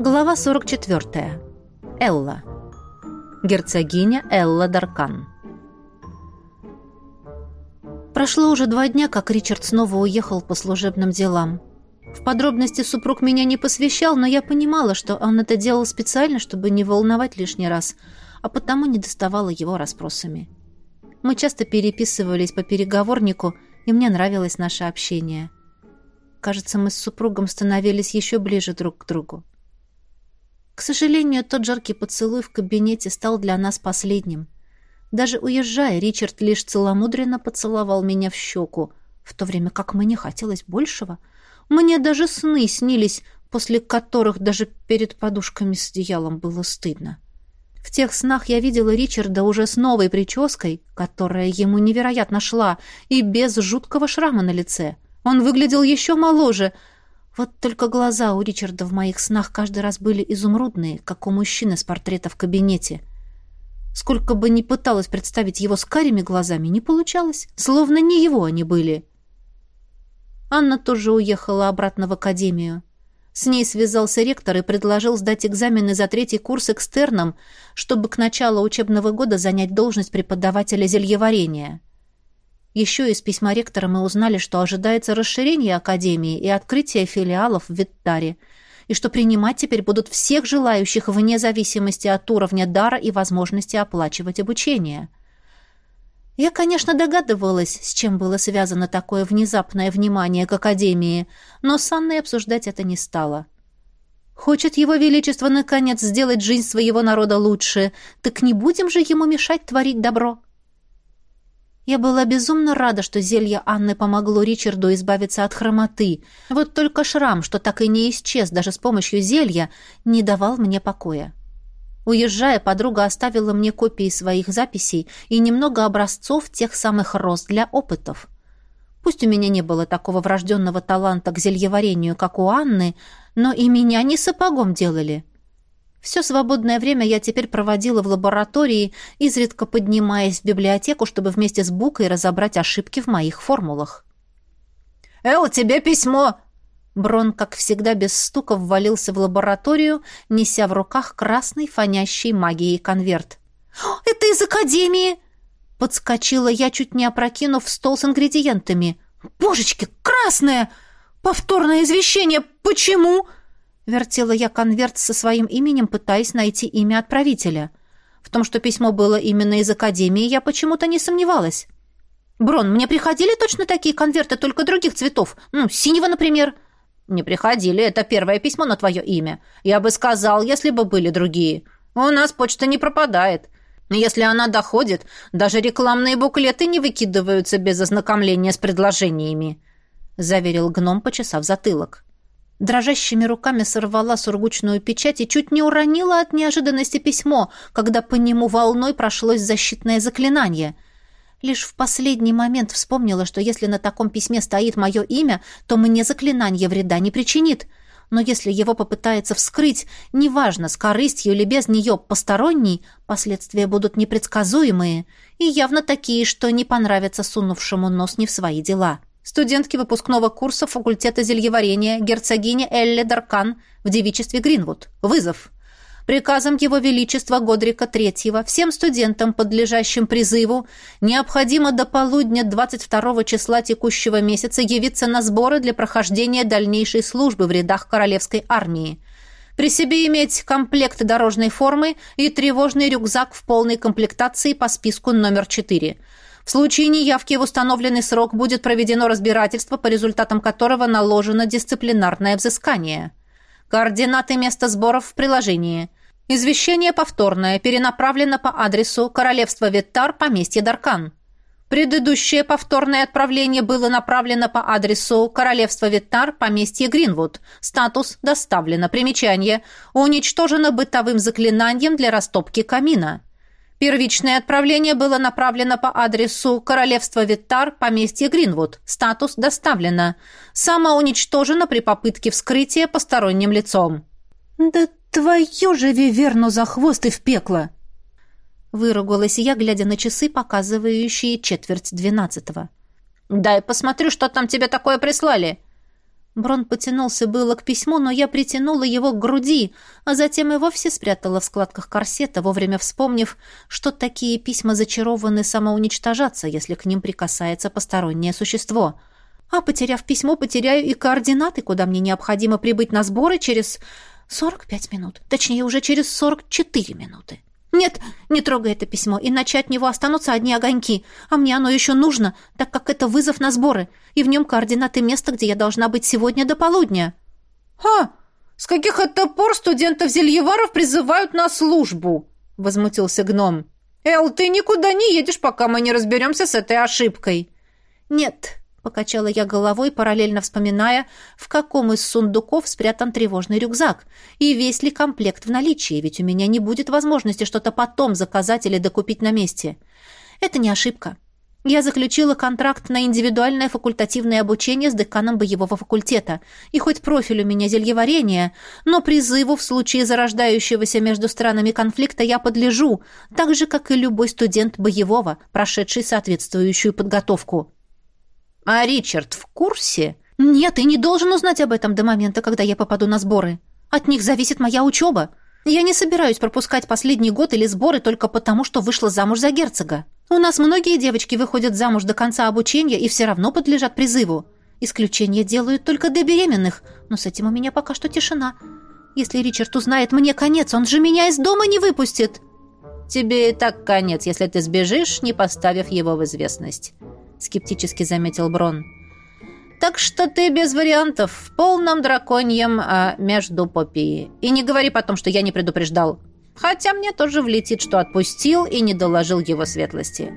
Глава 44. Элла. Герцогиня Элла Даркан. Прошло уже два дня, как Ричард снова уехал по служебным делам. В подробности супруг меня не посвящал, но я понимала, что он это делал специально, чтобы не волновать лишний раз, а потому не доставала его расспросами. Мы часто переписывались по переговорнику, и мне нравилось наше общение. Кажется, мы с супругом становились еще ближе друг к другу. К сожалению, тот жаркий поцелуй в кабинете стал для нас последним. Даже уезжая, Ричард лишь целомудренно поцеловал меня в щеку, в то время как мне хотелось большего. Мне даже сны снились, после которых даже перед подушками с одеялом было стыдно. В тех снах я видела Ричарда уже с новой прической, которая ему невероятно шла, и без жуткого шрама на лице. Он выглядел еще моложе — вот только глаза у Ричарда в моих снах каждый раз были изумрудные, как у мужчины с портрета в кабинете. Сколько бы ни пыталась представить его с карими глазами, не получалось, словно не его они были. Анна тоже уехала обратно в академию. С ней связался ректор и предложил сдать экзамены за третий курс экстерном, чтобы к началу учебного года занять должность преподавателя зельеварения. Еще из письма ректора мы узнали, что ожидается расширение Академии и открытие филиалов в Виттаре, и что принимать теперь будут всех желающих вне зависимости от уровня дара и возможности оплачивать обучение. Я, конечно, догадывалась, с чем было связано такое внезапное внимание к Академии, но с Анной обсуждать это не стала. Хочет его величество, наконец, сделать жизнь своего народа лучше, так не будем же ему мешать творить добро. Я была безумно рада, что зелье Анны помогло Ричарду избавиться от хромоты. Вот только шрам, что так и не исчез даже с помощью зелья, не давал мне покоя. Уезжая, подруга оставила мне копии своих записей и немного образцов тех самых роз для опытов. Пусть у меня не было такого врожденного таланта к зельеварению, как у Анны, но и меня не сапогом делали. Все свободное время я теперь проводила в лаборатории, изредка поднимаясь в библиотеку, чтобы вместе с Букой разобрать ошибки в моих формулах. «Эл, тебе письмо!» Брон, как всегда, без стука ввалился в лабораторию, неся в руках красный, фонящий магией конверт. «Это из Академии!» Подскочила я, чуть не опрокинув стол с ингредиентами. «Божечки, красное! Повторное извещение! Почему?» Вертела я конверт со своим именем, пытаясь найти имя отправителя. В том, что письмо было именно из Академии, я почему-то не сомневалась. «Брон, мне приходили точно такие конверты, только других цветов? Ну, синего, например?» «Не приходили. Это первое письмо на твое имя. Я бы сказал, если бы были другие. У нас почта не пропадает. Если она доходит, даже рекламные буклеты не выкидываются без ознакомления с предложениями», — заверил гном, почесав затылок. Дрожащими руками сорвала сургучную печать и чуть не уронила от неожиданности письмо, когда по нему волной прошлось защитное заклинание. Лишь в последний момент вспомнила, что если на таком письме стоит мое имя, то мне заклинание вреда не причинит. Но если его попытается вскрыть, неважно, с корыстью или без нее посторонний, последствия будут непредсказуемые и явно такие, что не понравятся сунувшему нос не в свои дела студентки выпускного курса факультета зельеварения герцогиня Элли Даркан в девичестве Гринвуд. Вызов. Приказом Его Величества Годрика III всем студентам, подлежащим призыву, необходимо до полудня 22 числа текущего месяца явиться на сборы для прохождения дальнейшей службы в рядах Королевской армии. При себе иметь комплект дорожной формы и тревожный рюкзак в полной комплектации по списку номер 4 – в случае неявки в установленный срок будет проведено разбирательство, по результатам которого наложено дисциплинарное взыскание. Координаты места сборов в приложении. Извещение повторное перенаправлено по адресу Королевство Виттар, поместье Даркан. Предыдущее повторное отправление было направлено по адресу Королевство Виттар, поместье Гринвуд. Статус «Доставлено». Примечание. Уничтожено бытовым заклинанием для растопки камина. Первичное отправление было направлено по адресу Королевство Виттар, поместье Гринвуд. Статус доставлено. Самоуничтожено при попытке вскрытия посторонним лицом. «Да твою же виверну за хвост и в пекло!» Выругалась я, глядя на часы, показывающие четверть двенадцатого. «Дай посмотрю, что там тебе такое прислали!» Брон потянулся было к письму, но я притянула его к груди, а затем и вовсе спрятала в складках корсета, вовремя вспомнив, что такие письма зачарованы самоуничтожаться, если к ним прикасается постороннее существо. А потеряв письмо, потеряю и координаты, куда мне необходимо прибыть на сборы через 45 минут, точнее, уже через 44 минуты. «Нет, не трогай это письмо, иначе от него останутся одни огоньки, а мне оно еще нужно, так как это вызов на сборы, и в нем координаты места, где я должна быть сегодня до полудня». «Ха! С каких это пор студентов-зельеваров призывают на службу?» — возмутился гном. «Эл, ты никуда не едешь, пока мы не разберемся с этой ошибкой». «Нет, Покачала я головой, параллельно вспоминая, в каком из сундуков спрятан тревожный рюкзак, и весь ли комплект в наличии, ведь у меня не будет возможности что-то потом заказать или докупить на месте. Это не ошибка. Я заключила контракт на индивидуальное факультативное обучение с деканом боевого факультета, и хоть профиль у меня зельеварение, но призыву в случае зарождающегося между странами конфликта я подлежу, так же, как и любой студент боевого, прошедший соответствующую подготовку. А Ричард в курсе? Нет, и не должен узнать об этом до момента, когда я попаду на сборы. От них зависит моя учеба. Я не собираюсь пропускать последний год или сборы только потому, что вышла замуж за герцога. У нас многие девочки выходят замуж до конца обучения и все равно подлежат призыву. Исключения делают только для беременных, но с этим у меня пока что тишина. Если Ричард узнает, мне конец, он же меня из дома не выпустит. Тебе и так конец, если ты сбежишь, не поставив его в известность скептически заметил Брон. Так что ты без вариантов, в полном драконьем а между попии. И не говори потом, что я не предупреждал. Хотя мне тоже влетит, что отпустил и не доложил его светлости.